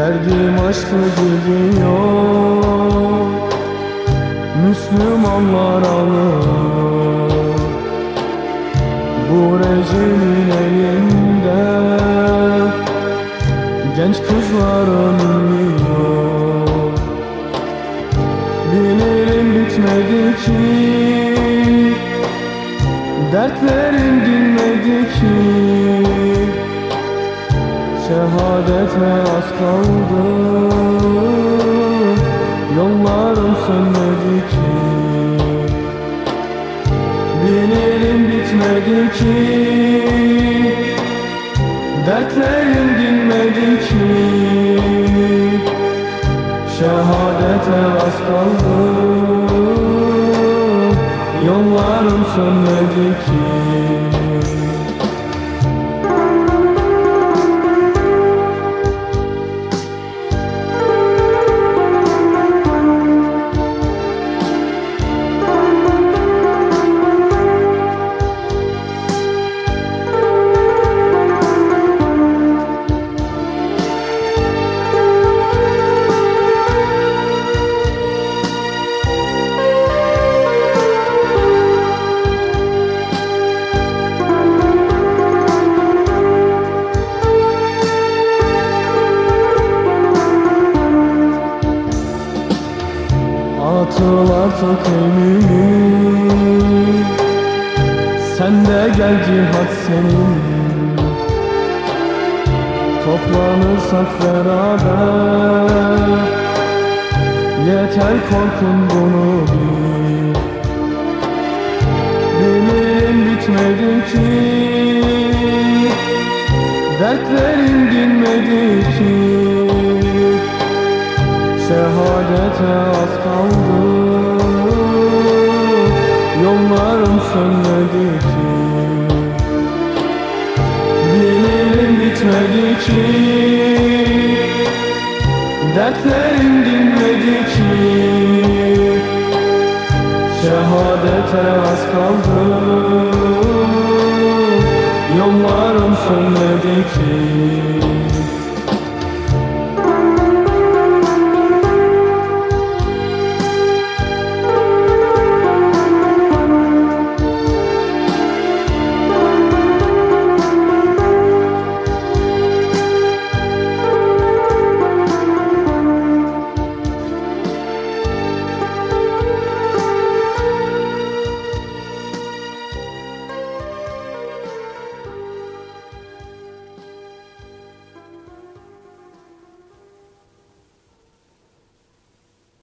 Derdim aşkı gidiyor Müslümanlar ağlıyor Bu rejimin elinde Genç kızların ölüyor Bilirim bitmedi ki Dertlerim dinmedi ki Şehadete az kaldı. Yollarım sönmedi ki. Bilirim bitmedi ki. Dertlerim dinmedi ki. Şehadete az kaldı. Yollarım sönmedi ki Atıl artık eminim Sen de gel cihat senin Toplanırsak beraber. Yeter korkun bunu bil. Bilirim bitmedi ki. Dertlerim dinmedi ki Şehadete az kaldı. Yollarım sönmedi ki. Bilirim bitmedi ki. Dertlerim dinmedi ki. Şehadete az kaldı. Yollarım sönmedi ki